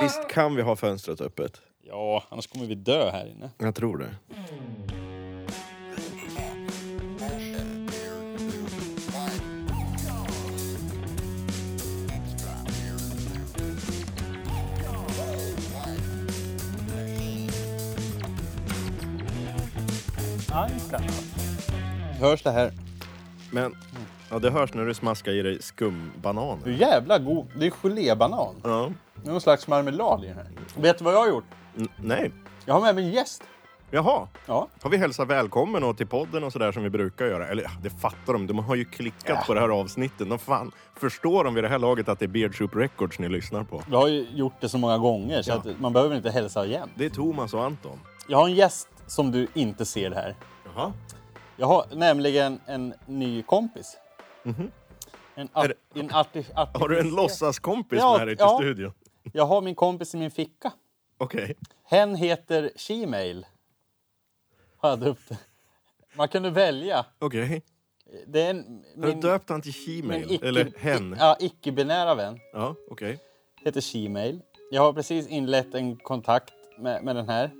Visst kan vi ha fönstret öppet? Ja, annars kommer vi dö här inne. Jag tror det. Hörs det här? Men ja, det hörs när du smaskar i dig skumbananer. Hur jävla god. Det är gelébanan. Ja. Det är någon slags marmelad i den här. Vet du vad jag har gjort? N- nej. Jag har med mig en gäst. Jaha. Ja. Har vi hälsat välkommen och till podden och sådär som vi brukar göra? Eller ja, det fattar de. De har ju klickat på det här avsnittet. De fan förstår de vid det här laget att det är Beard Soup Records ni lyssnar på. Vi har ju gjort det så många gånger så Ja. att man behöver inte hälsa igen. Det är Thomas och Anton. Jag har en gäst som du inte ser här. Jaha. Jag har nämligen en ny kompis. En, Är art, en arti, arti, Har du en låtsaskompis Ja, med dig till ja. studion? Jag har min kompis i min ficka. Okej. Hen heter Shemail. Har jag döpt. Man kunde välja. Okej. Det är en, Har du min, döpt han till min Shemail? icke, Eller hen? Ja, icke-binära vän. Ja, okej. Heter Shemail. Jag har precis inlett en kontakt med, med den här.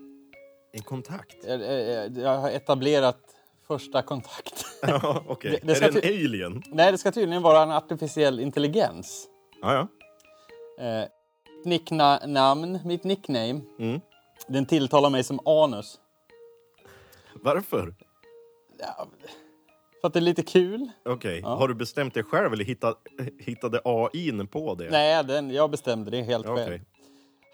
En kontakt? Jag, jag, jag har etablerat första kontakt. Ja, okej. Det- det Är det en alien? Nej, det ska tydligen vara en artificiell intelligens. Ja, ja. Eh, nickna, namn, mitt nickname. Mm. Den tilltalar mig som Anus. Varför? Ja, för att det är lite kul. Okej. Har du bestämt det själv eller hitta, hittade AI på det? Nej, den, jag bestämde det helt Okej. själv.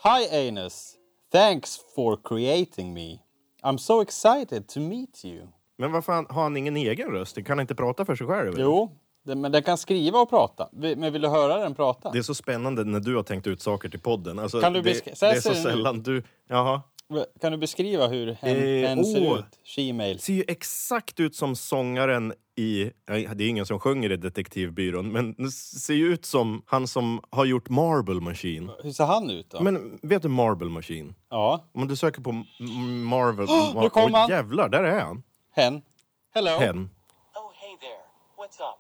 Hi Anus! Thanks for creating me. I'm so excited to meet you. Men vad fan, har han ingen egen röst? Den kan inte prata för sig själv? Jo, men den kan skriva och prata. Men vill du höra den prata? Det är så spännande när du har tänkt ut saker till podden. Alltså, Kan du det, det är så sällan du... Jaha. Kan du beskriva hur hen, Eh, hen ser åh. ut? Shemail. Ser ju exakt ut som sångaren i... Det är ingen som sjunger i Detektivbyrån, men ser ju ut som han som har gjort Marble Machine. Hur ser han ut då? Men vet du Marble Machine? Ja, Om du söker på Marvel... Oh, nu kom han. jävlar, där är han. Hen. Hello. Hen. Oh, hey there. What's up?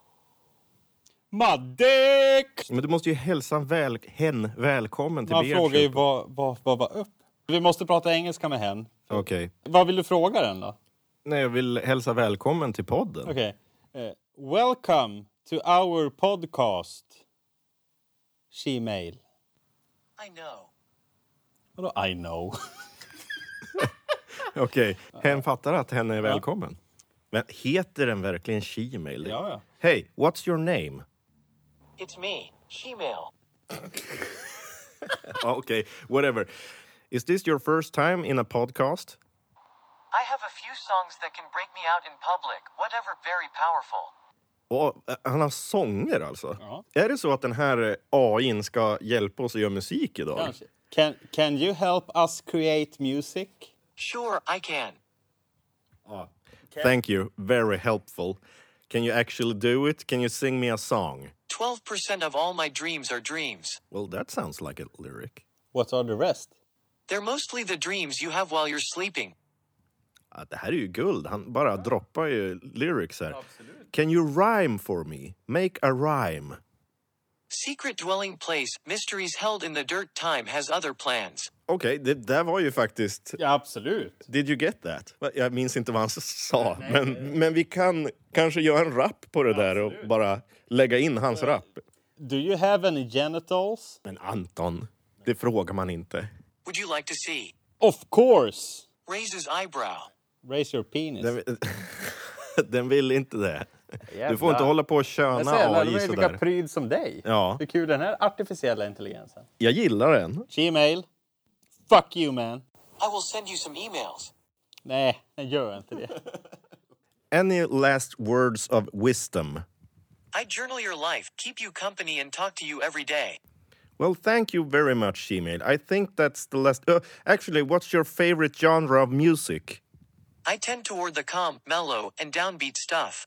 Maddick! Men du måste ju hälsa väl, hen välkommen till Man Beard frågar ju vad, vad, vad var upp. Vi måste prata engelska med hen. Okej. Vad vill du fråga den då? Nej, jag vill hälsa välkommen till podden. Okej. Eh, welcome to our podcast. Shemail. I know. Vadå I know? Okej, hen fattar att hen är välkommen. Men heter den verkligen Shemail? Ja, ja. Hej, what's your name? It's me, Shemail. Ja, Okej, whatever. Is this your first time in a podcast? I have a few songs that can break me out in public, whatever very powerful. Eh, han har sånger alltså? Ja. Är det så att den här eh, AIn ska hjälpa oss att göra musik idag? Kanske. Can, can you help us create music? Sure, I can. Oh, Thank you, very helpful. Can you actually do it? Can you sing me a song? 12% of all my dreams are dreams. Well, that sounds like a lyric. What are the rest? They're mostly the dreams you have while you're sleeping. Ja, det här är ju guld. Han bara droppar ju lyrics här. Can you rhyme for me? Make a rhyme. Secret dwelling place, mysteries held in the dirt time has other plans. Okej, det där var ju faktiskt... Ja, absolut. Did you get that? Jag minns inte vad han sa, men, men vi kan kanske göra en rap på det där och bara lägga in hans rap. Do you have any genitals? Men Anton, det frågar man inte. Would you like to see? Of course! Raises eyebrow. Raise your penis. Den, den vill inte det. Du Jävlar. får inte hålla på och Jag köna AI var ju lika sådär. pryd som dig. Ja. Hur kul är den här artificiella intelligensen? Jag gillar den. Gmail. Fuck you man. I will send you some emails. Nej, den gör inte det. Any last words of wisdom? I journal your life, keep you company, and talk to you every day. Well, thank you very much, Gmail. I think that's the last. Uh, actually, what's your favorite genre of music? I tend toward the calm, mellow, and downbeat stuff.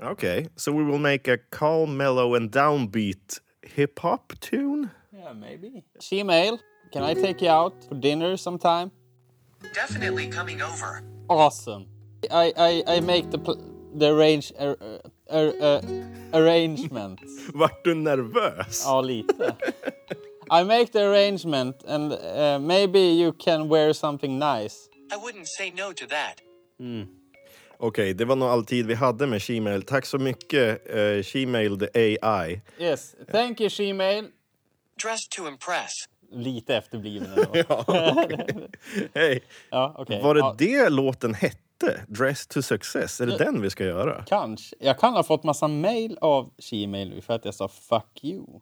Okay, so we will make a calm, mellow, and downbeat hip hop tune. Yeah, maybe. Gmail. Can I take you out for dinner sometime? Definitely coming over. Awesome. I I, I make the the arrange uh, uh, uh, arrangements. Vart du nervös? Ja, lite. I make the arrangement and uh, maybe you can wear something nice. I wouldn't say no to that. Okej, det var nog all tid vi hade med Gmail. Tack så mycket, uh, Gmail the AI. Yes, thank you Gmail. Dressed to impress. Lite efterbliven ändå. Hej! ja, okej. Var det Ja, det låten hette? Dress to success? Är det den vi ska göra? Kanske. Jag kan ha fått massa mail av Gmail nu för att jag sa fuck you.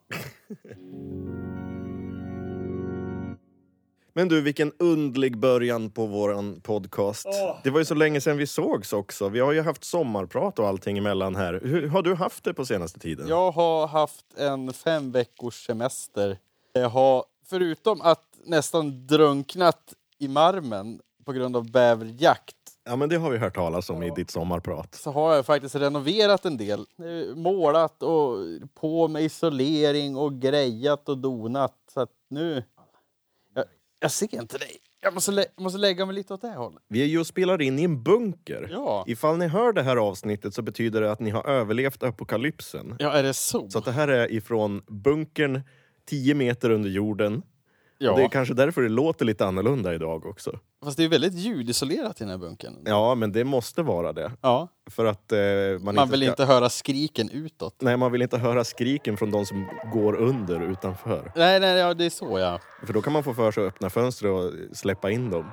Men du, vilken undlig början på våran podcast. Det var ju så länge sedan vi sågs också. Vi har ju haft sommarprat och allting emellan här. Hur har du haft det på senaste tiden? Jag har haft en fem veckors semester. Jag har, förutom att nästan drunknat i marmen på grund av bäverjakt, Ja, men det har vi hört talas om i ditt sommarprat. så har jag faktiskt renoverat en del. Eh, Målat och på med isolering och grejat och donat. Så att nu... Jag, jag ser inte dig. Jag måste, lä måste lägga mig lite åt det här hållet. Vi är ju och spelar in i en bunker. Ja. Ifall ni hör det här avsnittet så betyder det att ni har överlevt apokalypsen. Ja, är det så? Så det här är ifrån bunkern 10 meter under jorden. ja. Det är kanske därför det låter lite annorlunda idag också. Fast det är väldigt ljudisolerat i den här bunkern. Ja, men det måste vara det. Ja. För att eh, man, Man inte vill ska... inte höra skriken utåt. Nej, man vill inte höra skriken från de som går under utanför. Nej, nej, ja, det är så ja. För då kan man få för sig att öppna fönstret och släppa in dem.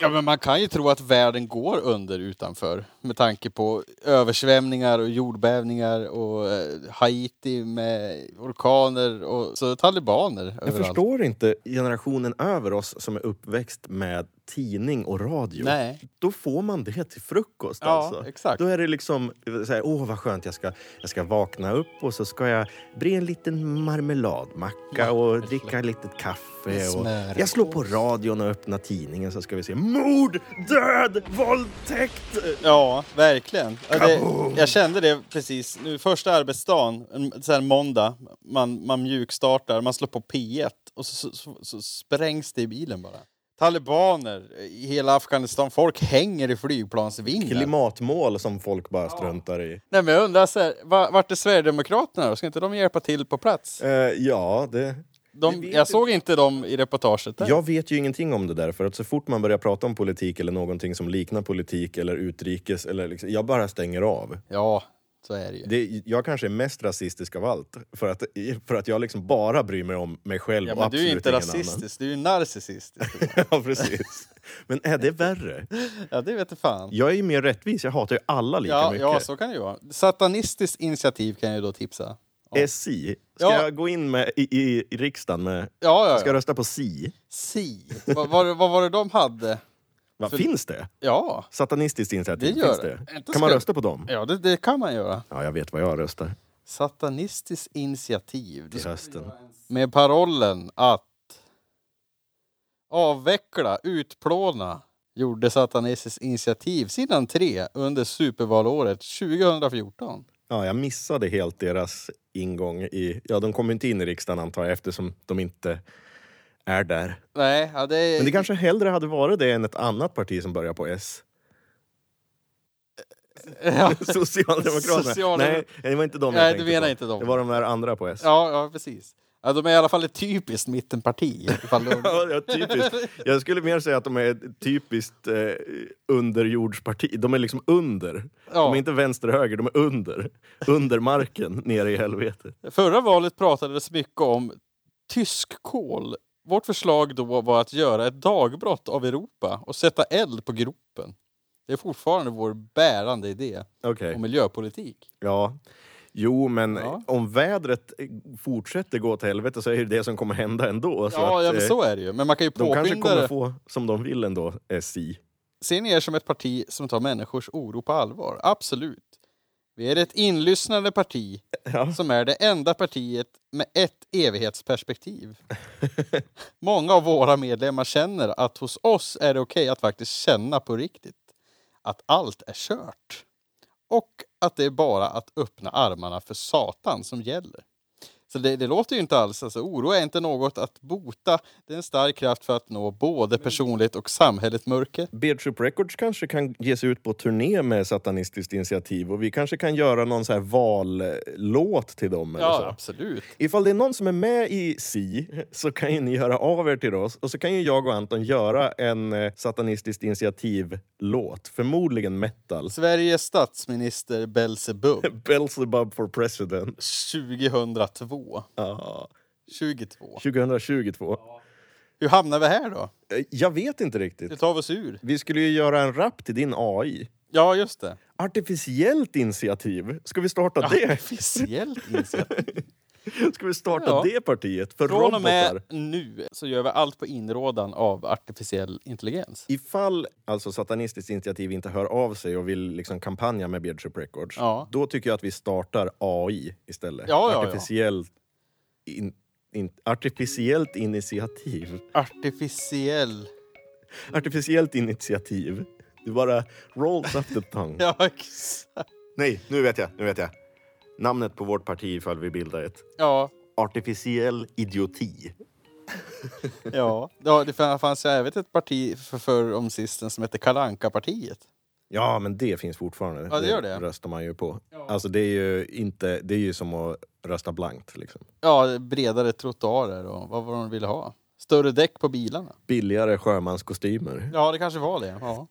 Ja, men man kan ju tro att världen går under utanför med tanke på översvämningar och jordbävningar och eh, Haiti med orkaner och så talibaner Jag överallt. förstår inte generationen över oss som är uppväxt med tidning och radio. Nej. Då får man det till frukost Ja, alltså. exakt. Då är det liksom, så här, åh vad skönt, jag ska, jag ska vakna upp och så ska jag bre en liten marmeladmacka och dricka lite kaffe. Och jag slår på radion och öppnar tidningen så ska vi se mord, död, våldtäkt. Ja, verkligen. Ja, det, Kaboom! jag kände det precis nu första arbetsdagen, en så här måndag, man, man mjukstartar, man slår på P1 och så, så, så, så sprängs det i bilen bara. Talibaner i hela Afghanistan, folk hänger i flygplansvingar. Klimatmål som folk bara struntar i. Nej, men jag undrar, så här, va- vart är Sverigedemokraterna då? Ska inte de hjälpa till på plats? Eh, ja, det... De, jag såg inte dem i reportaget där. Jag vet ju ingenting om det där, för att så fort man börjar prata om politik eller någonting som liknar politik eller utrikes, eller liksom, jag bara stänger av. Ja, så är det ju. Det, jag kanske är mest rasistisk av allt, för att, för att jag liksom bara bryr mig om mig själv Ja, och men du är absolut inte rasistisk, du är ju narcissistisk. annan. ja, precis. Men är det värre? ja, det vet du fan. Jag är ju mer rättvis, jag hatar ju alla lika Ja, mycket. ja, så kan det ju vara. Satanistiskt initiativ kan jag ju då tipsa. SI, ska Ja. jag gå in med, i, i, i riksdagen med... Ja, ja, Ska jag ja. rösta på SI? Si. vad, vad, vad var det de hade? Vad För- Finns det? Ja, Satanistiskt initiativ, Det gör finns det. det? Inte Kan man ska- rösta på dem? ja det, det kan man göra. Ja, jag vet vad jag röstar Satanistiskt initiativ. till hösten. Med parollen att avveckla, utplåna gjorde Satanistiskt initiativ sin entré under supervalåret 2014. Ja, jag missade helt deras ingång i... Ja, de kommer inte in i riksdagen antar jag eftersom de inte är där. Nej, ja, det. Men det kanske hellre hade varit det än ett annat parti som börjar på S. Ja. Socialdemokraterna. Socialdemok- Nej, det var inte de Nej, jag du tänkte menar på. inte dem. Det var de där andra på S. Ja, ja, precis. Ja, de är i alla fall ett typiskt mittenparti. De... Ja, typiskt. Jag skulle mer säga att de är ett typiskt eh, underjordsparti. De är liksom under. Ja. De är inte vänster-höger, de är under. Under marken, nere i helvetet. Förra valet pratades mycket om tysk kol. Vårt förslag då var att göra ett dagbrott av Europa och sätta eld på gropen. Det är fortfarande vår bärande idé Okej. om miljöpolitik. Ja. Jo, men Ja. om vädret fortsätter gå till helvete så är det det som kommer hända ändå. Så ja, att, ja, men eh, så är det ju. Men man kan ju De kanske påskynda kommer få som de vill ändå, SI. Ser ni er som ett parti som tar människors oro på allvar? Absolut. Vi är ett inlyssnande parti Ja. som är det enda partiet med ett evighetsperspektiv. Många av våra medlemmar känner att hos oss är det okej att faktiskt känna på riktigt att allt är kört. Och att det är bara att öppna armarna för Satan som gäller. Så det, det låter ju inte alls. Alltså, oro är inte något att bota. Det är en stark kraft för att nå både personligt och samhälleligt mörker. Beardship Records kanske kan ge sig ut på turné med Satanistiskt initiativ och vi kanske kan göra någon så här vallåt till dem. Eller så. Ja, absolut. Ifall det är någon som är med i Si så kan ju ni höra av er till oss och så kan ju jag och Anton göra en eh, Satanistiskt initiativ-låt. Förmodligen metal. Sveriges statsminister Belzebub Belzebub for president. 2002. Ja, 22. 2022. Hur hamnar vi här då? Eh, Jag vet inte Det riktigt. tar vi oss ur. Vi skulle ju göra en rap till din AI. Ja, just det. Artificiellt initiativ. Ska vi starta det? Officiellt initiativ. Ska vi starta Ja. det partiet? För Från och med robotar? nu så gör vi allt på inrådan av artificiell intelligens. Ifall alltså Satanistiskt initiativ inte hör av sig och vill liksom kampanja med Beardship Records, Ja. då tycker jag att vi startar AI istället. Ja. Artificiellt, in, in, artificiellt initiativ. Artificiell... Artificiellt initiativ. Det bara rolls up the tongue. Ja, exakt. Nej, nu vet jag, nu vet jag. Namnet på vårt parti ifall vi bildar ett. Ja, Artificiell idioti. ja. ja det fanns ju även ett parti för förr om sisten som hette kalanka partiet Ja, men det finns fortfarande. Ja, det gör det. röstar man ju på. Alltså det är ju inte, det är ju som att rösta blankt liksom. Ja, bredare trottoarer och vad var de ville ha. Större däck på bilarna. Billigare sjömanskostymer. Ja, det kanske var det. Ja.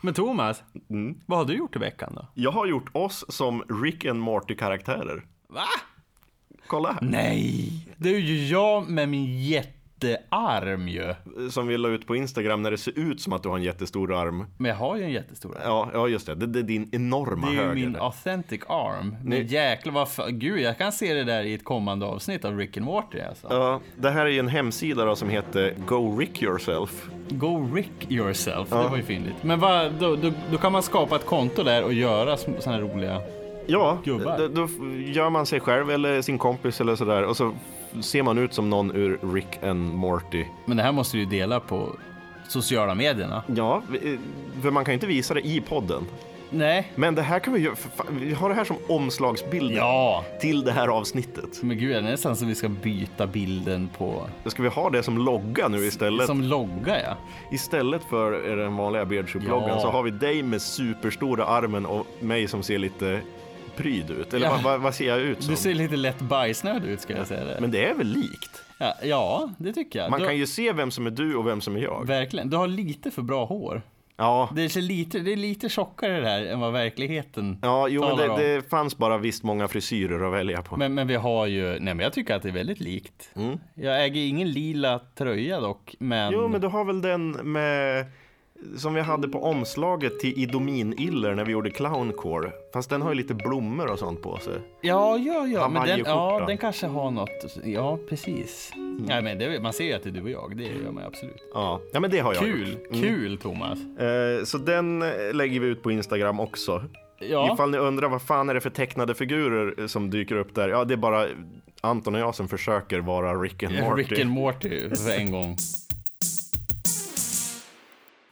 Men Thomas, Mm. vad har du gjort i veckan då? Jag har gjort oss som Rick and Morty-karaktärer. Va? Kolla här. Nej, det är ju jag med min jättearm ju. Som vi la ut på Instagram när det ser ut som att du har en jättestor arm. Men jag har ju en jättestor arm. Ja, ja just det. Det, det är din enorma Det är ju höger. min authentic arm. Men jäklar vad fa- Gud, jag kan se det där i ett kommande avsnitt av Rick and Morty alltså. Ja, det här är ju en hemsida då som heter Go Rick Yourself. Go Rick yourself, det var ju fyndigt. Men vad, då, då, då kan man skapa ett konto där och göra såna här roliga... Ja, Gubbar. då gör man sig själv eller sin kompis eller sådär och så ser man ut som någon ur Rick and Morty. Men det här måste du ju dela på sociala medierna. Ja, för man kan ju inte visa det i podden. Nej. Men det här kan vi göra, vi har det här som omslagsbild Ja! till det här avsnittet. Men gud, det är nästan så vi ska byta bilden på... Ska vi ha det som logga nu istället. Som logga ja. Istället för den vanliga Beardship-loggan Ja. så har vi dig med superstora armen och mig som ser lite pryd ut. Eller Ja. vad, vad, ser jag ut som? Du ser lite lätt bajsnödig ut ska jag säga det. Men det är väl likt? Ja, ja, det tycker jag. Man du, kan ju se vem som är du och vem som är jag. Verkligen. Du har lite för bra hår. Ja, Det är, lite, det är lite tjockare det här än vad verkligheten ja jo, men talar om. det, det fanns bara visst många frisyrer att välja på. Men, men vi har ju, nej men jag tycker att det är väldigt likt. Jag äger ingen lila tröja dock, men... Mm. Jo, men du har väl den med som vi hade på omslaget till Idomin-iller när vi gjorde Clowncore. Fast den har ju lite blommor och sånt på sig. Ja, ja, ja, men den, ja, den kanske har något. Ja, precis. Mm. Nej, men det, man ser ju att det är du och jag, det gör man absolut. Ja, ja men det har jag Kul, gjort. Mm. kul Thomas. Eh, så den eh, lägger vi ut på Instagram också. Ja, Ifall ni undrar vad fan är det för tecknade figurer eh, som dyker upp där? Ja, det är bara Anton och jag som försöker vara Rick and Morty. Rick and Morty för en gång.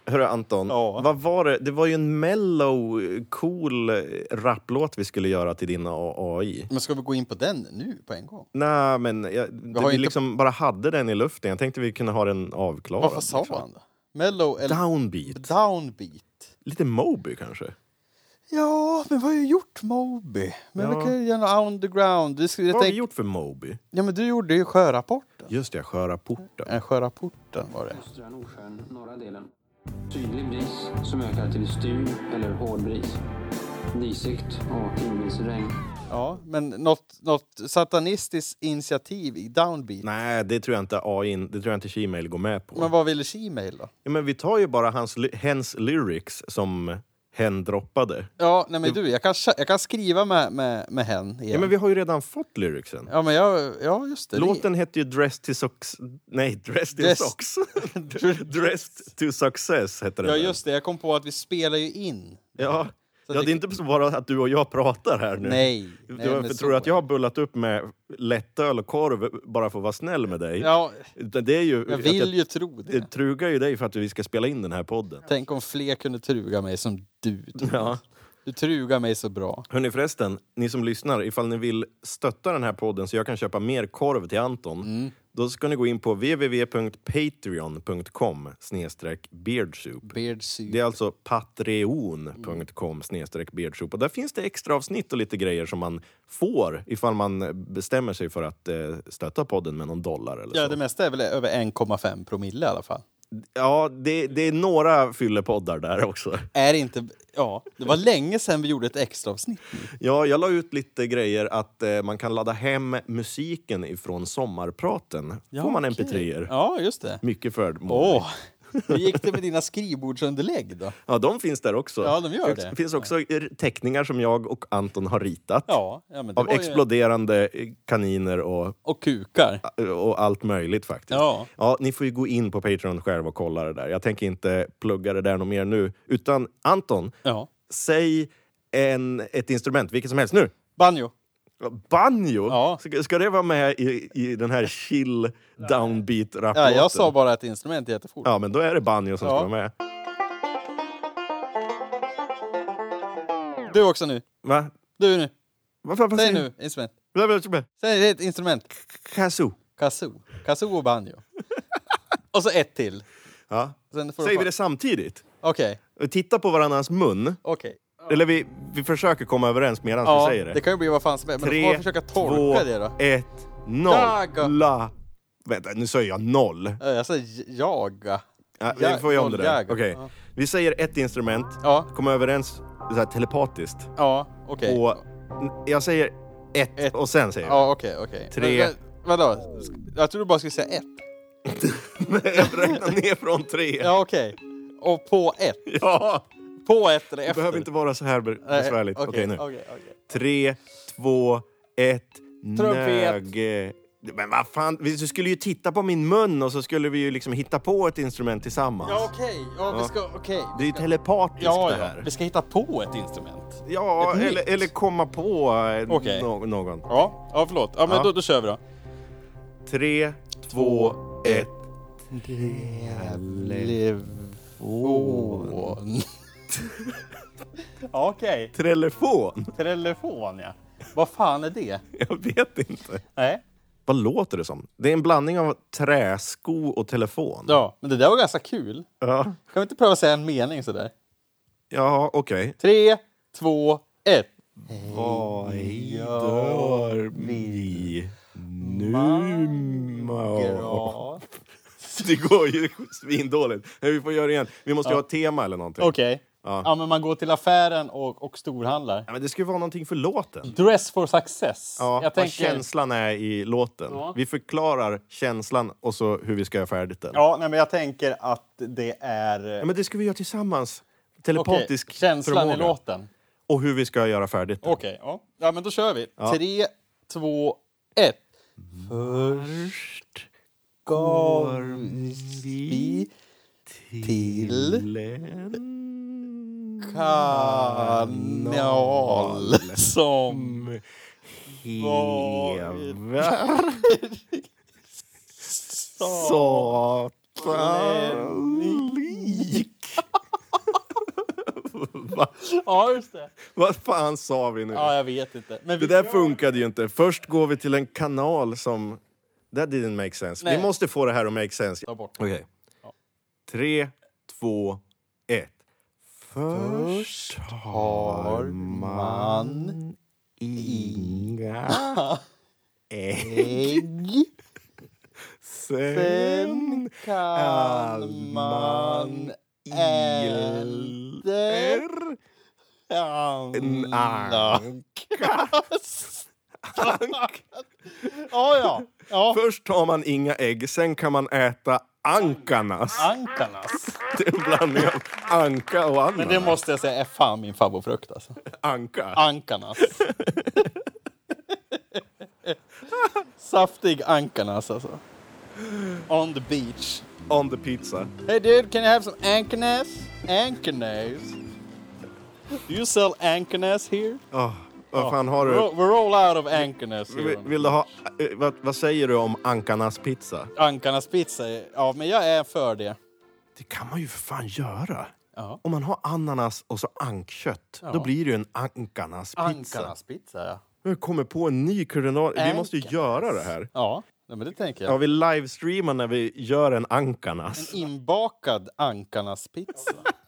Hörru Anton, Ja. vad var det? Det var ju en mellow, cool eh, raplåt vi skulle göra till din AI. Men ska vi gå in på den nu på en gång? Nej, men jag, har vi inte- liksom bara hade den i luften. Jag tänkte vi kunde ha den avklarad. Vad, sa liksom. han då? Mellow eller Downbeat. downbeat? Lite Moby kanske? Ja, men vad har ju gjort Moby? Men Ja. vi kan ju göra något underground. Vi skulle Vad har vi tänka... gjort för Moby? Ja, men du gjorde ju sjörapporten. Just det, Sköra porten. En sjörapporten var det. Östra Nordsjön, norra delen. Sydlig bris som ökar till styr eller hård bris. Disigt och tidvis regn. Ja, men något, något satanistiskt initiativ i downbeat. Nej, det tror jag inte AI, det tror jag inte Gmail går med på. Men vad ville Gmail då? Ja, men vi tar ju bara hans, hens lyrics som hen droppade. Ja, nej men du, jag kan, jag kan skriva med, med, med hen igen. Ja, men vi har ju redan fått lyricsen. Ja, men jag, ja just det. Låten hette ju Dressed to Socks... Nej, Dressed in Dress- Socks. Dressed to Success hette den. Ja, just det. Jag kom på att vi spelar ju in. Ja. Så ja, det- det är inte bara att du och jag pratar här nu. Nej. Du, nej varför tror du att jag har bullat upp med lättöl och korv bara för att vara snäll med dig? Ja, Det är ju... jag vill ju tro det. Jag trugar ju dig för att vi ska spela in den här podden. Tänk om fler kunde truga mig som du. Thomas. Ja. Du trugar mig så bra. Hörni förresten, ni som lyssnar, ifall ni vill stötta den här podden så jag kan köpa mer korv till Anton, Mm. då ska ni gå in på www.patreon.com snedstreck beardsoup. Beard soup. Det är alltså patreon.com snedstreck beardsoup. Och där finns det extra avsnitt och lite grejer som man får ifall man bestämmer sig för att eh, stötta podden med någon dollar eller Ja, så. det mesta är väl över 1,5 promille i alla fall. Ja, det, det är några fyllepoddar där också. Är det inte... Ja, det var länge sedan vi gjorde ett extra avsnitt. Ja, jag la ut lite grejer att eh, man kan ladda hem musiken ifrån sommarpraten. Får man okej. mp3-er. Ja, just det. Mycket förmånligt. Åh! Hur gick det med dina skrivbordsunderlägg då? Ja, de finns där också. Ja, de gör det. Det finns också teckningar som jag och Anton har ritat. Ja, ja men det Av var ju... exploderande eh, kaniner och, Och kukar. och allt möjligt faktiskt. Ja. Ja, ni får ju gå in på Patreon själv och kolla det där. Jag tänker inte plugga det där något mer nu. Utan Anton, Ja. säg en, ett instrument, vilket som helst nu. Banjo. Banjo? Ja. Ska, ska det vara med i, i den här chill downbeat rap Ja, jag sa bara ett instrument jättefort. Ja, men då är det banjo som Ja. ska vara med. Du också nu. Va? Du nu. Vad fan Säg nu, instrument. Säg ett instrument. Kazoo. Kazoo. Kazoo och banjo. och så ett till. Ja. Säger vi det samtidigt? Okej, Vi tittar på varandras mun. okej. Eller vi, vi försöker komma överens medan Ja, vi säger det. det kan ju bli vad fan som helst. Men då får Tre, man försöka tolka två, det då. ett, noll. Jaga. La. Vänta, nu säger jag noll. Ja, Jag säger jaga. Ja, vi får göra om det där. Okej. Ja. Vi säger ett instrument, Ja, kommer överens så här, telepatiskt. ja, okej. Och jag säger ett, Ett. och sen säger jag. Ja, okej, okej. Tre. Men, men, vadå? Jag tror du bara skulle säga ett. jag räknar ner från tre. Ja, okej. Och på ett. Ja. På ett eller Det efter. behöver inte vara så här besvärligt. Okej, Okej, nu. okej, okej. Tre, två, ett. Trumpet. Nöge. Men vad fan, vi skulle ju titta på min mun och så skulle vi ju liksom hitta på ett instrument tillsammans. Ja, okej. Ja, vi Ja. ska... Okej. Det är ju telepatiskt Ja, det ja. här. Vi ska hitta på ett instrument. Ja, Ett eller, nytt. eller komma på eh, Okej. nå- någon. Ja, ja förlåt. Ja, men Ja. Då, då kör vi då. Tre, två, ett. Telefon. Okej. Telefon? Telefon, ja. Vad fan är det? Jag vet inte. Nej. Vad låter det som? Det är en blandning av träsko och telefon. Ja, men det där var ganska kul. Ja, Kan vi inte pröva säga en mening sådär? ja okej. Tre, två, ett. Vad gör vi nu? Det går ju svindåligt. Vi får göra det igen. Vi måste ju ha ett tema eller någonting. Okej. Ja. Ja. men man går till affären och, och storhandlar. Ja, men det ska ju vara någonting för låten. Dress for success. Ja, Jag vad tänker... känslan är i låten. Ja. Vi förklarar känslan och så hur vi ska göra färdigt den. Ja, nej, men jag tänker att det är... Ja, men det ska vi göra tillsammans. Telepatisk känslan i förmåga. låten. Och hur vi ska göra färdigt den. Okej, ja. ja. men då kör vi. Ja. Tre, två, ett. Först Går vi till en kanal som hever satan Va? Ja, just det. Vad fan sa vi nu? Ja, jag vet inte. Men Det vi där funkade ju inte. Först går vi till en kanal som... That didn't make sense. Nej. Vi måste få det här att make sense. Okej. Ja. Tre, två, ett. Först har man inga ägg. Sen kan man iler en anka. Ja, ja. ja. Först tar man inga ägg, sen kan man äta ankanas. Ankanas. Det är en blandning av anka och ananas. Men det måste jag säga är fan min favoritfrukt alltså. Anka. Ankanas. Saftig ankanas alltså. On the beach. On the pizza. Hey dude, can I have some ankanas? Ankanas? Do you sell ankanas here? Oh, vad fan har du? we're all out of ankanas here. Vill, vill du ha... eh, Vad, vad säger du om ankanas pizza? Ankanas pizza, ja men jag är för det. Det kan man ju för fan göra. Ja. Om man har ananas och så ankkött, Ja. då blir det ju en ankarnas pizza. Ankarnas pizza, ja. Vi kommer på en ny kulinar... Vi måste ju Ankarnas. göra det här. Ja, men det tänker jag. Ja, vi livestreamar när vi gör en ankarnas. En inbakad ankarnas pizza.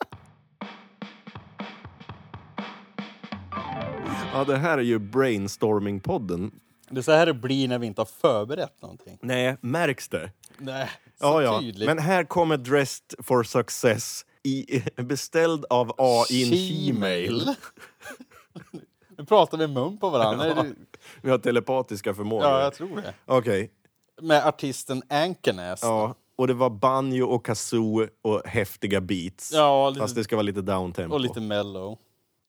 Ja, det här är ju brainstorming-podden. Det är så här det blir när vi inte har förberett någonting. Nej, märks det? Nej, så Ja, ja. tydligt. Men här kommer Dressed for Success i, beställd av AI in Gmail. nu pratar vi mun på varandra. Det- Vi har telepatiska förmågor. Ja, jag tror det. Okej. Med artisten Ankenäs. Ja, och det var banjo och kazoo och häftiga beats. Ja, lite- Fast det ska vara lite downtempo. Och lite mellow.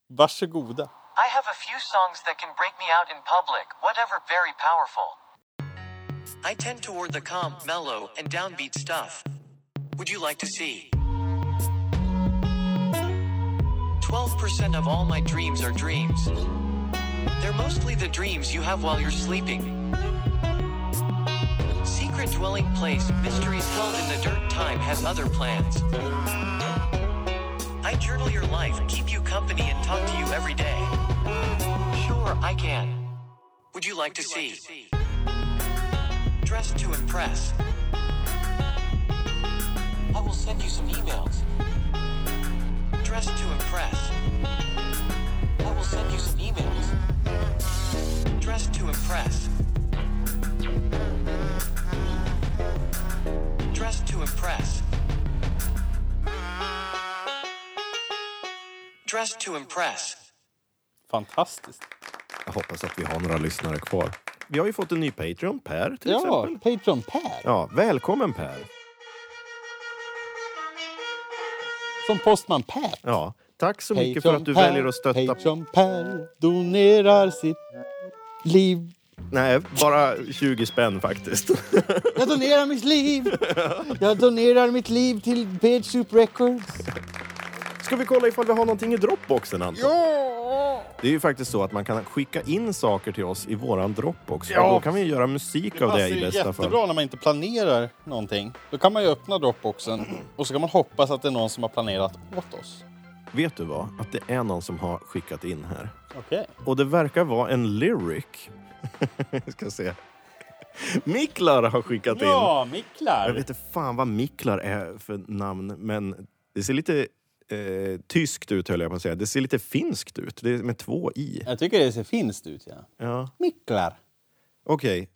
Varsågoda. I have a few songs that can break me out in public, whatever very powerful. I tend toward the calm, mellow, and downbeat stuff. Would you like to see? 12% of all my dreams are dreams. They're mostly the dreams you have while you're sleeping. Secret dwelling place, mysteries held in the dirt time has other plans. I journal your life, keep you company, and talk to you every day. Sure, I can. Would you like to see? Dressed to impress. I will send you some emails. Dressed to impress. I will send you some emails. Dressed to impress. Dressed to impress. Dressed to impress. Fantastiskt. Jag hoppas att vi har några lyssnare kvar. Vi har ju fått en ny Patreon, Per till Ja, exempel. Patreon Per. Ja, välkommen Per. Som postman Per. Ja, tack så mycket för att du väljer att stötta. Patreon Per donerar sitt liv. Nej, bara 20 spänn faktiskt. Jag donerar mitt liv. Jag donerar mitt liv till Beard Soup Records. Ska vi kolla ifall vi har någonting i Dropboxen Anton? Ja! Det är ju faktiskt så att man kan skicka in saker till oss i våran Dropbox. Ja. Och då kan vi göra musik av det i bästa jättebra fall. när man inte planerar någonting. Då kan man ju öppna Dropboxen och så kan man hoppas att det är någon som har planerat åt oss. Vet du vad? Att det är någon som har skickat in här. Okej. Och det verkar vara en lyric. Vi ska se. Miklar har skickat in. Ja, Jag Miklar. vet inte fan vad Miklar är för namn, men det ser lite eh, tyskt ut höll jag på att säga. Det ser lite finskt ut. Det är med två i. Jag tycker det ser finskt ut, ja. Ja, Miklar. okej.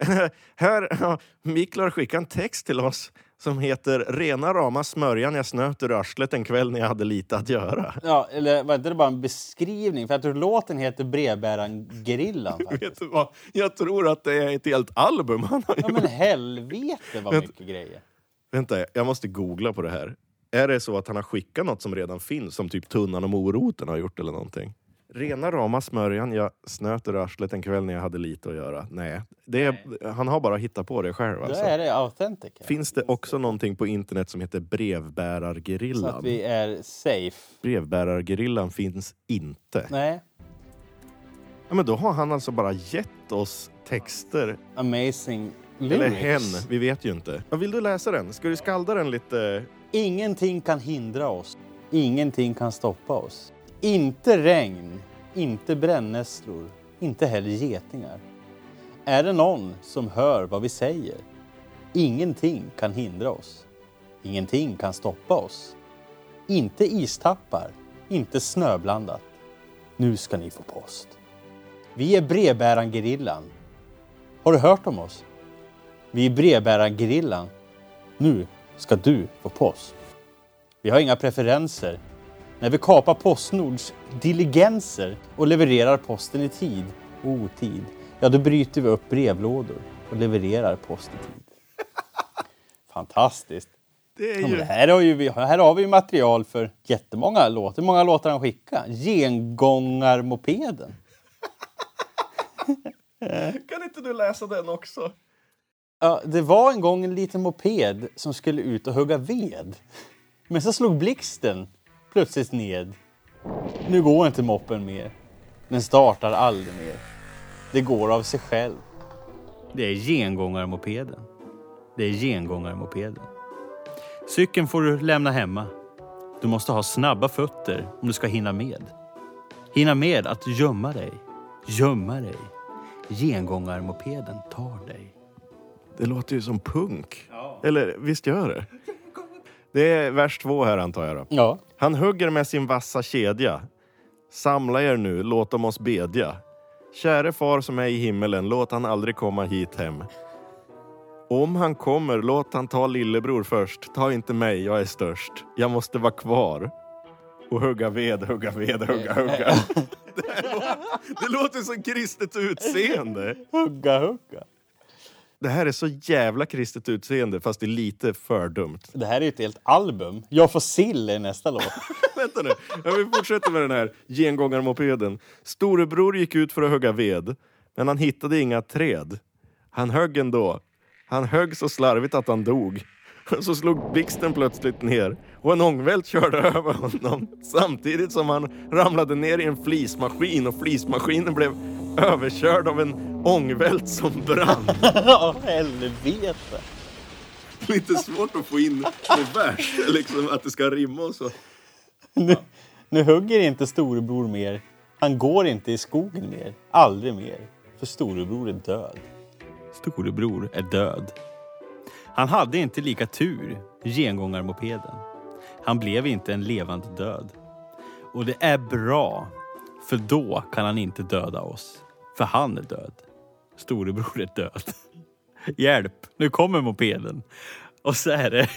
Här har Miklar skickat en text till oss som heter Rena rama smörjan jag snöt ur arslet en kväll när jag hade lite att göra. Ja, eller var inte det bara en beskrivning? För jag tror låten heter Brevbäraren-gerillan. faktiskt. Vet du vad? Jag tror att det är ett helt album han har Ja, gjort. men helvete vad mycket grejer. Vänta, jag måste googla på det här. Är det så att han har skickat något som redan finns, som typ Tunnan och moroten har gjort eller någonting? Rena rama smörjan jag snöt ur arslet en kväll när jag hade lite att göra. Nej, det är, han har bara hittat på det själv Då alltså. är det authentic. Finns det också någonting på internet som heter Så Brevbärargerillan? att vi är safe. Brevbärargerillan finns inte. Nej. Ja, men då har han alltså bara gett oss texter. Amazing lyrics. Eller hen, vi vet ju inte. Ja, vill du läsa den? Ska du skalda den lite? Ingenting kan hindra oss. Ingenting kan stoppa oss. Inte regn, inte brännässlor, inte heller getingar. Är det någon som hör vad vi säger? Ingenting kan hindra oss. Ingenting kan stoppa oss. Inte istappar, inte snöblandat. Nu ska ni få post. Vi är brevbäraren-gerillan. Har du hört om oss? Vi är brevbäraren-gerillan. Nu ska du få post. Vi har inga preferenser. När vi kapar Postnords diligenser och levererar posten i tid och otid, ja då bryter vi upp brevlådor och levererar post i tid. Fantastiskt! Det är Ja, ju... det här, har ju vi, här har vi material för jättemånga låtar. Hur många låtar han skicka? Gengångarmopeden. Kan inte du läsa den också? Ja, det var en gång en liten moped som skulle ut och hugga ved. Men så slog blixten plötsligt ned. Nu går inte moppen mer. Den startar aldrig mer. Det går av sig själv. Det är gengångarmopeden. Det är gengångarmopeden. Cykeln får du lämna hemma. Du måste ha snabba fötter om du ska hinna med. Hinna med att gömma dig. Gömma dig. Gengångarmopeden tar dig. Det låter ju som punk. Eller visst gör det? Det är vers två här antar jag då. Ja. Han hugger med sin vassa kedja. Samla er nu, låt om oss bedja. Käre far som är i himmelen, låt han aldrig komma hit hem. Om han kommer, låt han ta lillebror först. Ta inte mig, jag är störst. Jag måste vara kvar. Och hugga ved, hugga ved, hugga, hugga. Det, låter, det låter som kristet utseende. Hugga, hugga. Det här är så jävla kristet utseende fast det är lite för dumt. Det här är ju ett helt album. Jag får sill är nästa låt. Vänta nu, jag vill fortsätta med den här gengångarmopeden. Storebror gick ut för att hugga ved, men han hittade inga träd. Han högg ändå. Han högg så slarvigt att han dog. Så slog blixten plötsligt ner och en ångvält körde över honom samtidigt som han ramlade ner i en flismaskin och flismaskinen blev överkörd av en ångvält som brann. Ja, helvete. Lite svårt att få in på vers, liksom att det ska rimma och så. Nu, nu hugger inte storebror mer. Han går inte i skogen mer. Aldrig mer. För storebror är död. Storebror är död. Han hade inte lika tur, gengångarmopeden. Han blev inte en levande död. Och det är bra, för då kan han inte döda oss. För han är död. Storebror är död. Hjälp, nu kommer mopeden. Och så är det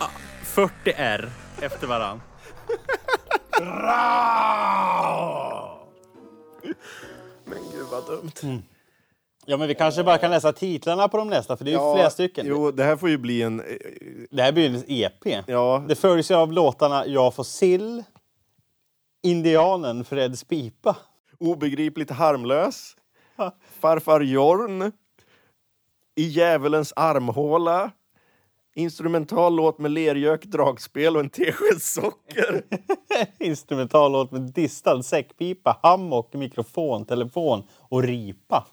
ah, 40 R efter varann. Men gud vad dumt. Ja, men vi kanske bara kan läsa titlarna på de nästa, för det är ju flera stycken. Jo, det här får ju bli en... Det här blir en EP. Ja, Det följs av låtarna Jag får sill, Indianen Freds pipa. Obegripligt harmlös. Farfar Jorn. I djävulens armhåla. Instrumental låt med lergök, dragspel och en tesked socker. Instrumental låt med distad säckpipa, hammock, mikrofon, telefon och ripa.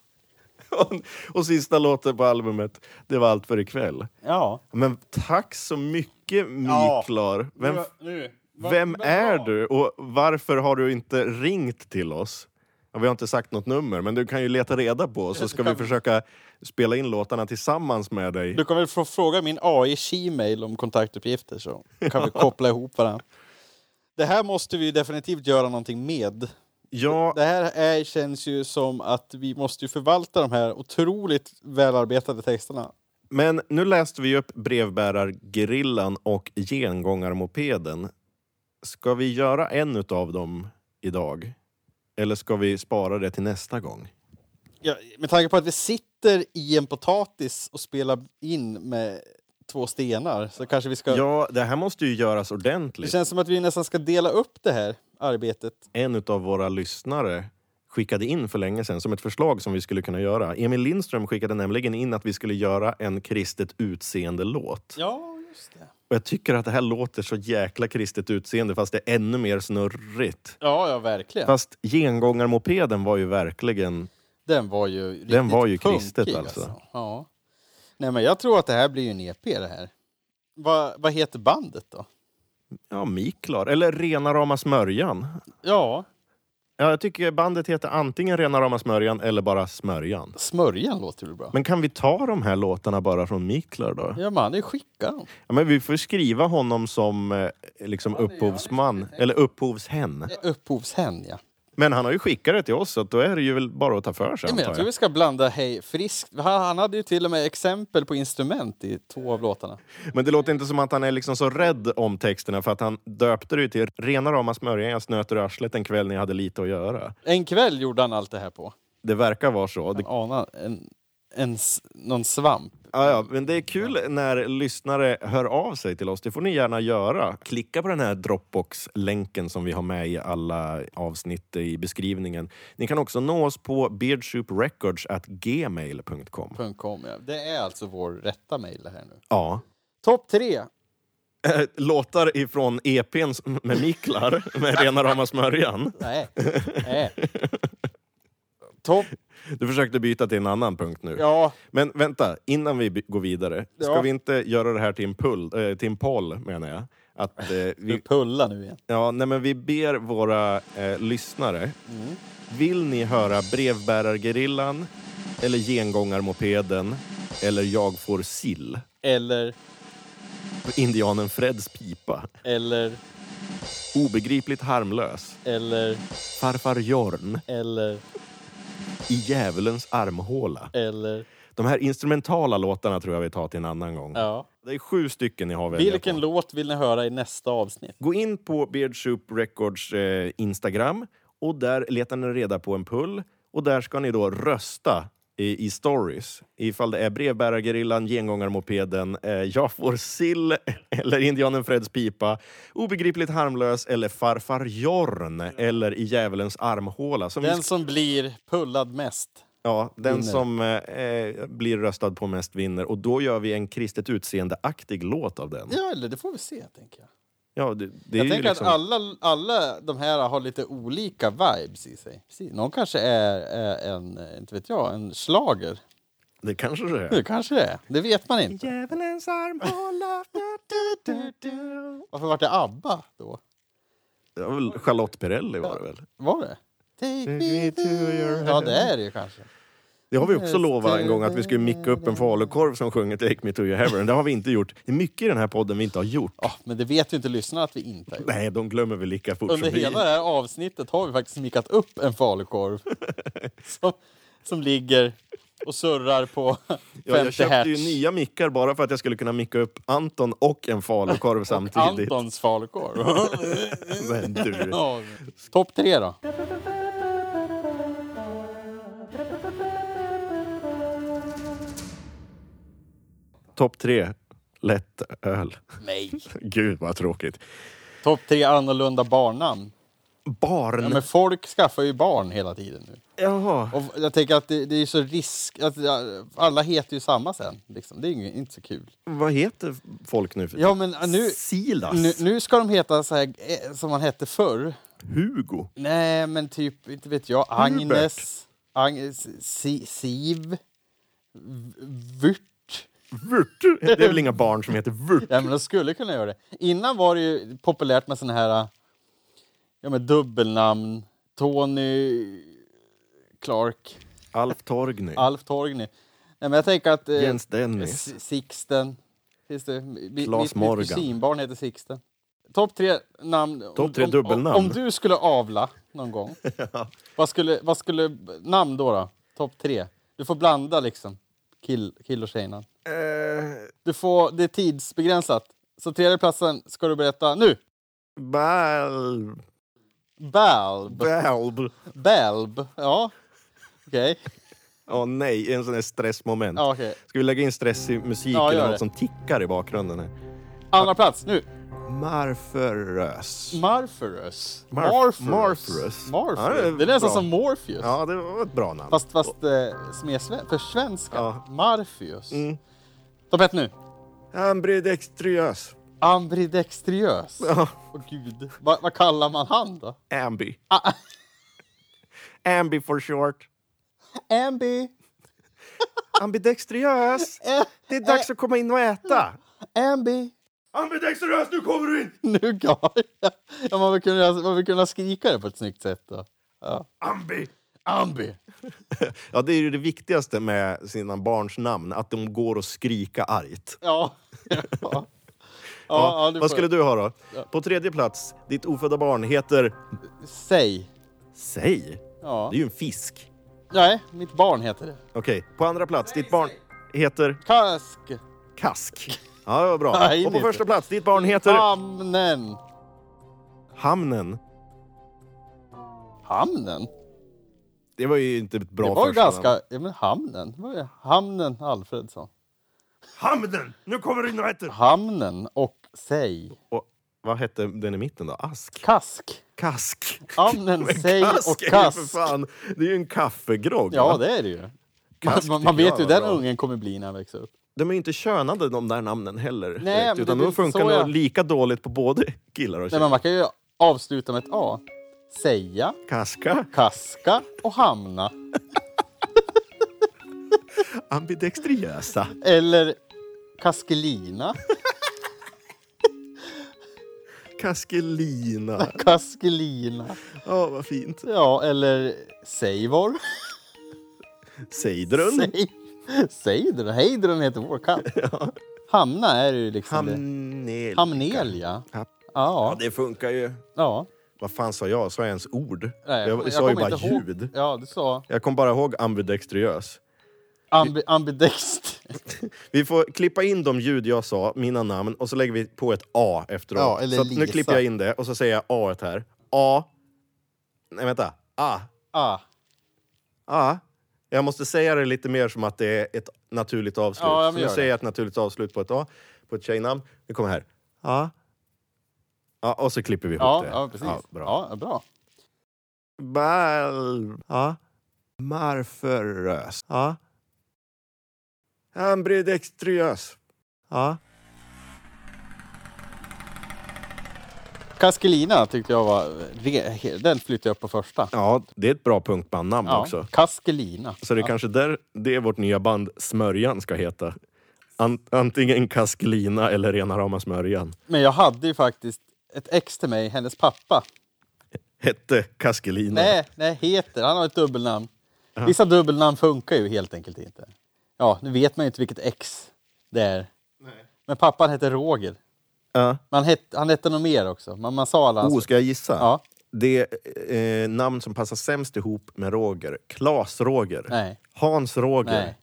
Och, och sista låten på albumet, det var allt för ikväll. Ja. Men tack så mycket Ja. Miklar. Vem, nu. vem är du och varför har du inte ringt till oss? Ja, vi har inte sagt något nummer, men du kan ju leta reda på så ska vi försöka spela in låtarna tillsammans med dig. Du kan väl få fråga min AI Gmail om kontaktuppgifter så kan vi koppla ihop varandra. Det här måste vi definitivt göra någonting med. Ja, Det här är, känns ju som att vi måste förvalta de här otroligt välarbetade texterna. men nu läste vi upp brevbärargerillan och gengångarmopeden. Ska vi göra en utav dem idag? Eller ska vi spara det till nästa gång? Ja, med tanke på att vi sitter i en potatis och spelar in med två stenar så kanske vi ska... Ja, det här måste ju göras Det ordentligt. känns som att vi nästan ska dela upp det här arbetet. En utav våra lyssnare skickade in för länge sedan som ett förslag som vi skulle kunna göra. Emil Lindström skickade nämligen in att vi skulle göra en kristet utseende låt. Ja, just det. Och jag tycker att det här låter så jäkla kristet utseende fast det är ännu mer snurrigt. Ja, ja, verkligen. Fast gengångarmopeden var ju verkligen... Den var ju riktigt Den var ju punkig, kristet, alltså. Ja. Nej, men jag tror att det här blir ju en EP det här. Vad, vad heter bandet då? Ja, Miklar. Eller Rena rama smörjan. Ja, Ja, jag tycker bandet heter antingen Rena rama smörjan eller bara Smörjan. Smörjan låter väl bra? Men kan vi ta de här låtarna bara från Miklar då? Ja, man, det skickar dem. Ja, men vi får skriva honom som eh, liksom upphovsman, eller upphovshen. Upphovshän, ja. Men han har ju skickat det till oss, så då är det ju väl bara att ta för sig men jag tror vi ska blanda hej friskt. Han, han hade ju till och med exempel på instrument i två av låtarna. Men det låter inte som att han är liksom så rädd om texterna för att han döpte det ju till Rena rama smörjan, jag snöt ur en kväll när jag hade lite att göra. En kväll gjorde han allt det här på. Det verkar vara så. Det, Ana en, en, någon svamp. Ja, ja, men det är kul när lyssnare hör av sig till oss. Det får ni gärna göra. Klicka på den här Dropbox-länken som vi har med i alla avsnitt i beskrivningen. Ni kan också nå oss på beardsouprecords.gmail.com. .com, ja. Det är alltså vår rätta mejl här nu. Ja. Topp tre. Låtar ifrån EPn med Miklar, med Rena rama smörjan. Nej. Nej. Topp. Du försökte byta till en annan punkt nu. Ja, Men vänta, innan vi går vidare. Ska Ja. vi inte göra det här till en, pull, eh, till en poll, menar jag? att eh, Vi vi, pulla nu igen. ja, nej, men vi ber våra eh, lyssnare. Vill ni höra Brevbärargerillan eller Gengångarmopeden eller Jag får sill? Eller, Indianen Freds pipa. eller, Obegripligt harmlös. eller, Farfar Jorn. eller, I djävulens armhåla. eller. De här instrumentala låtarna tror jag vi tar till en annan gång. Ja. Det är sju stycken ni har Vilken på. låt vill ni höra i nästa avsnitt? Gå in på Beard Soup Records eh, Instagram och där letar ni reda på en pull. Och där ska ni då rösta i, i stories. Ifall det är Brevbärargerillan, Gengångarmopeden, eh, Jag får sill eller Indianen Freds pipa, Obegripligt harmlös eller Farfar Jorn eller I djävulens armhåla. Som Den som blir pullad mest. ja, den vinner. som eh, eh, blir röstad på mest vinner. Och då gör vi en kristet utseende-aktig låt av den. Ja, eller det får vi se, tänker jag. Ja, det, det är jag ju tänker liksom... att alla, alla de här har lite olika vibes i sig. Precis. Någon kanske är, är en, inte vet jag, en slager. Det kanske det är. Det kanske det är. Det vet man inte. Djävulens armhåla. Varför var det ABBA då? Det var väl Charlotte Perrelli var det väl? Var det? Take me to your Ja, det är det ju kanske. Det har vi också lovat en gång att vi skulle micka upp en falukorv som sjunger Take me to your heaven. Det har vi inte gjort. Det är mycket i den här podden vi inte har gjort. Ja, men det vet ju inte lyssnarna att vi inte har gjort. Nej, de glömmer vi lika fort Under som vi. hela det här avsnittet har vi faktiskt mickat upp en falukorv. som, som ligger och surrar på 50 Ja, jag köpte hertz. ju nya mickar bara för att jag skulle kunna micka upp Anton och en falukorv samtidigt. Antons falukorv. Men du. Ja, Topp tre då? Topp tre. Lätt öl. Nej. Gud vad tråkigt. Topp tre annorlunda barnnamn. Barn. Ja, men folk skaffar ju barn hela tiden nu. Jaha. Och jag tänker att det, det är så risk... Att, alla heter ju samma sen. Liksom. Det är ju inte så kul. Vad heter folk nu för Ja, men nu, Silas. nu, nu ska de heta så här, eh, som man hette förr. Hugo. Nej, men typ, inte vet jag, Agnes, Agnes si, Siv, V- Vyrt. Vurt. Det är väl inga barn som heter Vurt? Ja, men de skulle kunna göra det. Innan var det ju populärt med såna här ja, med dubbelnamn. Tony Clark, Alf Torgny. Alf Torgny. Nej, men jag tänker att... Eh, Jens Dennis. Sixten. Finns det? Mi- Claes Morgan. mitt kusinbarn heter Sixten. Topp tre namn. Topp tre om- dubbelnamn. Om, om du skulle avla någon gång. vad, skulle, vad skulle namn då? då? Topp tre. Du får blanda liksom. Kill, kill och tjejnamn. Eh, Du får, det är tidsbegränsat. Så tredje platsen ska du berätta nu. Bal... Balb. Balb. Balb. Ja. Okej. Åh nej, en sån här stressmoment. Okej. Ska vi lägga in stressig musik Ja, eller något det. som tickar i bakgrunden? Här? Andra plats nu. Marförös. Marfurus. Marf- Marfurus. Marfurus. Marfurus. Ja, det är det är nästan som Morpheus. Ja, det var ett bra namn. Fast, fast eh, för svenska. Ja. Marfius. Mm. Topp ett nu. Ambidextriös. Ambidextriös. Ja, Åh gud. Va, vad kallar man han då? ambi. Ah. Ambi for short. Ambi. Ambidextriös. Eh, Det är dags att komma in och äta. Ambi. Ambidextriös, nu kommer du in! Nu ja, ja, man, vill kunna, man vill kunna skrika det på ett snyggt sätt då. Ja. Ambi. Ambi. Ja, det är ju det viktigaste med sina barns namn, att de går att skrika argt. Ja. ja. Ja, Ja, vad skulle du ha då? På tredje plats, ditt ofödda barn heter... Säg. Säg! Ja. Det är ju en fisk. Nej, mitt barn heter det. Okej, på andra plats, ditt barn heter Kask. Kask. Ja, det var bra. Nej, Och på inte. första plats, ditt barn heter Hamnen. Hamnen. Hamnen? Det var ju inte ett bra det var första ganska... namn. Ja, men Hamnen. Det var ju Hamnen Alfredsson. Hamnen! Nu kommer du in och äter! Hamnen och Säg. Och vad hette den i mitten då? Ask? Kask. Kask. Hamnen, Men Säg och är ju Kask. för fan, det är ju en kaffegrogg. Ja, va? det är det ju. Man, Kask man, tycker vet jag ju hur var den bra. ungen kommer bli när han växer upp. De är inte könade de där namnen heller. Nej, direkt, utan de funkar så nog lika dåligt på både killar och Nej, tjejer. men man kan ju avsluta med ett A. Säga, Kaska, kaska och hamna. ambidextriösa. Eller kaskelina. Kaskelina. Kaskelina. Ja, vad fint. Ja, eller Seivor. Seidrun. Sej- Seidrun. Heidrun heter vår katt. Hamna är ju liksom det. Hamnel. Hamnelia. Ja, Ja. det funkar ju. ja. Vad fan sa jag? Sa jag ens ord? Nej, jag, sa ju bara ihåg- ljud. Ja, du sa Jag kom bara ihåg ambidextriös. ambi, ambidext. Vi får klippa in de ljud jag sa, mina namn, och så lägger vi på ett A efteråt. Ja, eller så att nu Lisa. klipper jag in det och så säger jag A här. A. Nej, vänta. A. Ah. A. Jag måste säga det lite mer som att det är ett naturligt avslut. Ja, ja, men så nu säger jag ett naturligt avslut på ett A, på ett tjejnamn. Vi kommer här. A. Ja, och så klipper vi ihop Ja, det. ja, precis. Ja, bra. Ja, bra. Bal... Ja. Marförös. Ja. Ambidextriös. Ja. Kaskelina tyckte jag var... Den flyttade jag upp på första. ja, det är ett bra punkbandnamn Ja, också. Kaskelina. Så det är ja. kanske där det vårt nya band Smörjan ska heta. An- antingen Kaskelina eller rena rama Smörjan. Men jag hade ju faktiskt ett ex till mig, hennes pappa. Hette Kaskelina. Nej, nej, heter. Han har ett dubbelnamn. Vissa dubbelnamn funkar ju helt enkelt inte. Ja, nu vet man ju inte vilket ex det är. Men pappan hette Roger. Ja. Man hette, han hette nog mer också. Man, man sa alla hans... Oh, ska jag gissa? Ja. Det eh, namn som passar sämst ihop med Roger. Klas-Roger. Nej. Hans-Roger. Nej.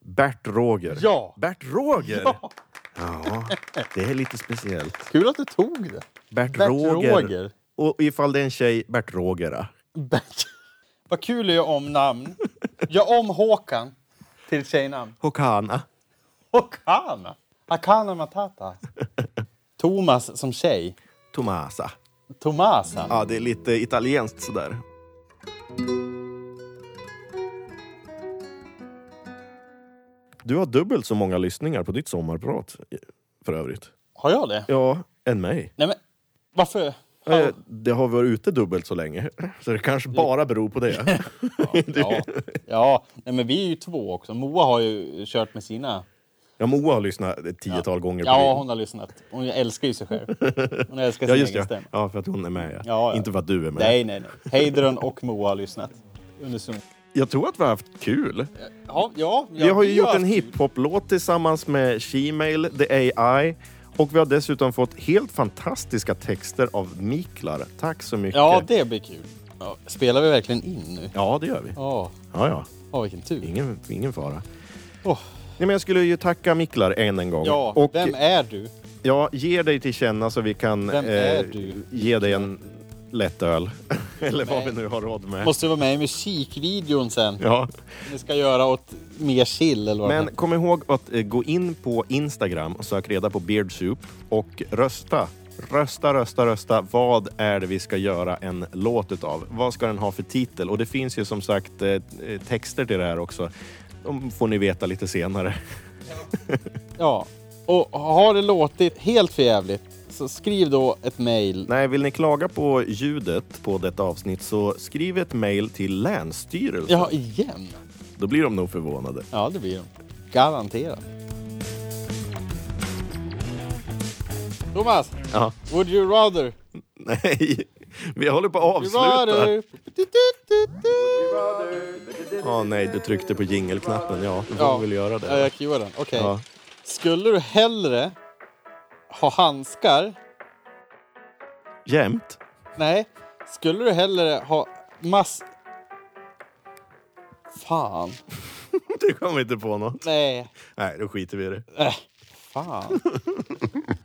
Bert-Roger. Ja. Bert-Roger? Ja. Ja, det är lite speciellt. Kul att du tog det. Bert-Roger. Bert-Roger. Och ifall det är en tjej, Bert-Roger. Bert. Vad kul att göra om namn. Gör om Håkan till tjejnamn. Hokana. Håkana. Hakana Matata. Thomas som tjej. Tomasa. Tomasa. Ja, det är lite italienskt sådär. Du har dubbelt så många lyssningar på ditt sommarprat för övrigt. Har jag det? Ja, än mig. Nej men, varför? Eh, Det har varit ute dubbelt så länge. Så det kanske bara beror på det. Ja, ja. Nej, men vi är ju två också. Moa har ju kört med sina... Ja, Moa har lyssnat ett tiotal gånger på Ja, hon har lyssnat. Hon älskar ju sig själv. Hon älskar Ja, sin just egen stämma. Ja, för att hon är med. Ja. Ja, ja. Inte för att du är med. Nej, nej, nej. Heidrun och Moa har lyssnat. Unisont. Jag tror att vi har haft kul. Ja, ja, ja, vi har ju gjort en hiphop-låt tillsammans med Shemale, The AI. Och vi har dessutom fått helt fantastiska texter av Miklar. Tack så mycket. Ja, det blir kul. Ja, spelar vi verkligen in nu? Ja, det gör vi. Ja, Ja, ja. oh, vilken tur. Ingen, ingen fara. Åh. Nej, men jag skulle ju tacka Miklar än en gång. Ja, och vem är du? ja, ge dig till känna så vi kan eh, Vem är du? ge dig en lätt öl. Eller vad vi nu har råd med. Måste vara med i musikvideon sen. Ja. Ni ska göra åt mer chill eller vad Men kom ihåg att eh, gå in på Instagram och sök reda på Beard Soup och rösta. Rösta, rösta, rösta. Vad är det vi ska göra en låt utav? Vad ska den ha för titel? Och det finns ju som sagt eh, eh, texter till det här också. De får ni veta lite senare. Ja. Och har det låtit helt för jävligt så skriv då ett mail. Nej, vill ni klaga på ljudet på detta avsnitt så skriv ett mejl till Länsstyrelsen. Ja, igen. Då blir de nog förvånade. Ja, det blir de. Garanterat. Thomas, Ja. would you rather? Nej, vi håller på att avsluta. rather. Ja, nej, du tryckte på jingelknappen. Ja, du Ja. väl göra det. Ja, jag cuear den. Okej. Ja. Skulle du hellre ha handskar? Jämt. Nej. Skulle du hellre ha mass... Fan. Du kommer inte på något. Nej. Nej, då skiter vi i det. Äh, fan.